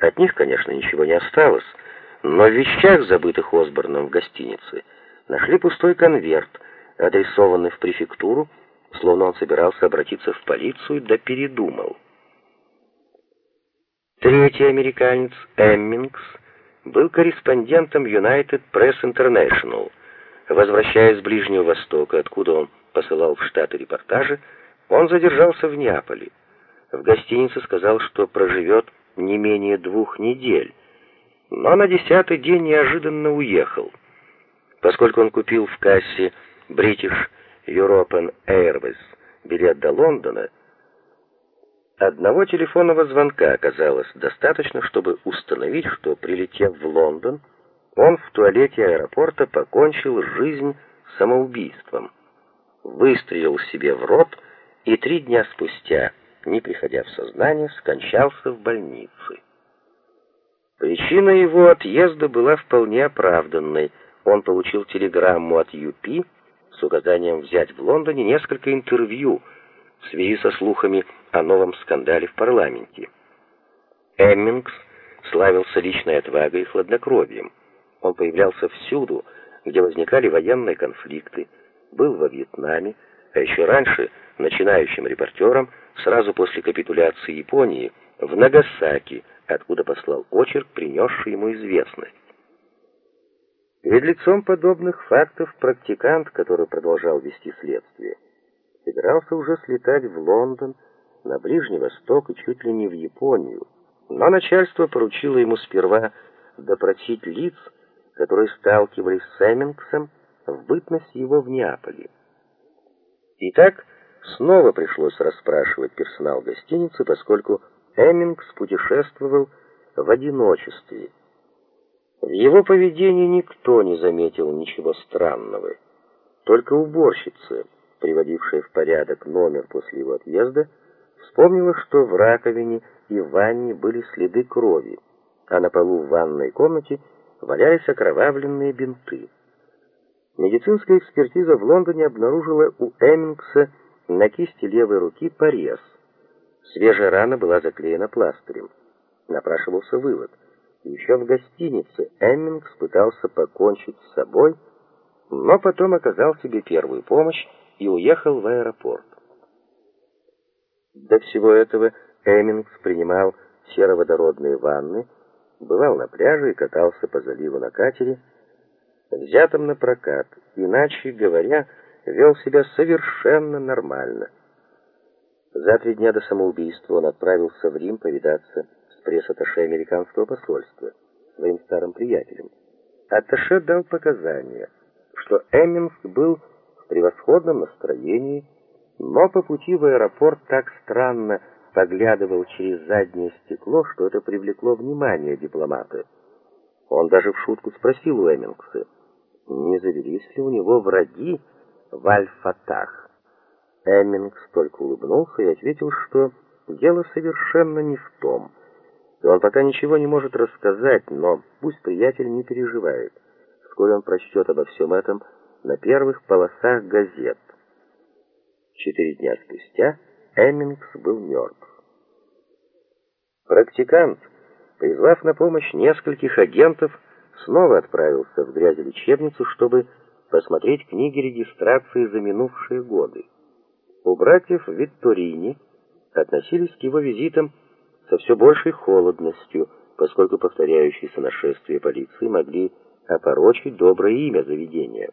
От них, конечно, ничего не осталось, но в вещах, забытых Осборном в гостинице, нашли пустой конверт, адресованный в префектуру, словно он собирался обратиться в полицию, да передумал. Третий американец, Эммингс, был корреспондентом United Press International. Возвращаясь с Ближнего Востока, откуда он посылал в Штаты репортажи, он задержался в Неаполе. В гостинице сказал, что проживет не менее двух недель, но на десятый день неожиданно уехал. Поскольку он купил в кассе British European Airways билет до Лондона, одного телефонного звонка оказалось достаточно, чтобы установить, что, прилетев в Лондон, он в туалете аэропорта покончил жизнь самоубийством, выстрелил себе в рот и три дня спустя, не приходя в сознание, скончался в больнице. Причина его отъезда была вполне оправданной. Он получил телеграмму от ЮПИ с указанием взять в Лондоне несколько интервью в связи со слухами о новом скандале в парламенте. Эммингс славился личной отвагой и хладнокровием. Он появлялся всюду, где возникали военные конфликты, был во Вьетнаме, а еще раньше начинающим репортером сразу после капитуляции Японии в Нагасаки, откуда послал очерк, принесший ему известность. Перед лицом подобных фактов практикант, который продолжал вести следствие, собирался уже слетать в Лондон, на Ближний Восток и чуть ли не в Японию, но начальство поручило ему сперва допросить лиц, которые сталкивались с Эммингсом в бытность его в Неаполе. Итак, снова пришлось расспрашивать персонал гостиницы, поскольку Эммингс путешествовал в одиночестве. В его поведении никто не заметил ничего странного. Только уборщица, приводившая в порядок номер после его отъезда, вспомнила, что в раковине и в ванне были следы крови, а на полу в ванной комнате валялись окровавленные бинты. Медицинская экспертиза в Лондоне обнаружила у Эммингса на кисти левой руки порез. Свежая рана была заклеена пластырем. Напрашивался вывод. Еще в гостинице Эммингс пытался покончить с собой, но потом оказал себе первую помощь и уехал в аэропорт. До всего этого Эммингс принимал сероводородные ванны, бывал на пляже и катался по заливу на катере, взятом на прокат, иначе говоря, вел себя совершенно нормально. За три дня до самоубийства он отправился в Рим повидаться с пресс-атташе американского посольства, своим старым приятелем. Атташе дал показания, что Эмминск был в превосходном настроении, но по пути в аэропорт так странно поглядывал через заднее стекло, что это привлекло внимание дипломата. Он даже в шутку спросил у Эммингса, не завелись ли у него враги в Аль-Фатах. Эммингс только улыбнулся и ответил, что дело совершенно не в том, и он пока ничего не может рассказать, но пусть приятель не переживает. Вскоре он прочтет обо всем этом на первых полосах газет. Четыре дня спустя Эммингс был мертв. Практикант, призвав на помощь нескольких агентов, снова отправился в грязелечебницу, чтобы посмотреть книги регистрации за минувшие годы. У братьев Витторини относились к его визитам со все большей холодностью, поскольку повторяющиеся нашествия полиции могли опорочить доброе имя заведения.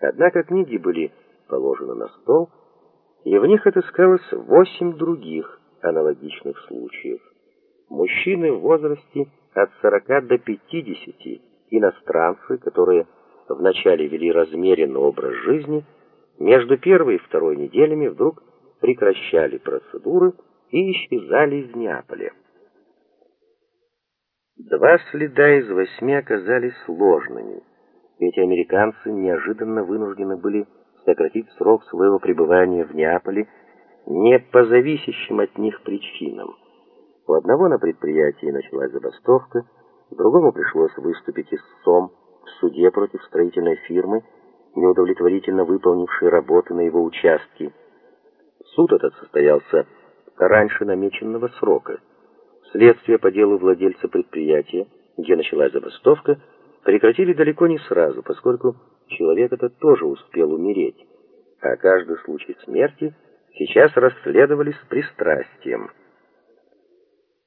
Однако книги были положены на стол, и в них отыскалось восемь других аналогичных случаев. Мужчины в возрасте от 40 до 50, иностранцы, которые вначале вели размеренный образ жизни, между первой и второй неделями вдруг прекращали процедуры и исчезали из Неаполя. Два следа из восьми оказались ложными. Эти американцы неожиданно вынуждены были сократить срок своего пребывания в Неаполе не по зависящим от них причинам. У одного на предприятии началась забастовка, другому пришлось выступить истцом в суде против строительной фирмы, неудовлетворительно выполнившей работы на его участке. Суд этот состоялся раньше намеченного срока. Следствие по делу владельца предприятия, где началась забастовка, прекратили далеко не сразу, поскольку человек этот тоже успел умереть, а каждый случай смерти сейчас расследовали с пристрастием.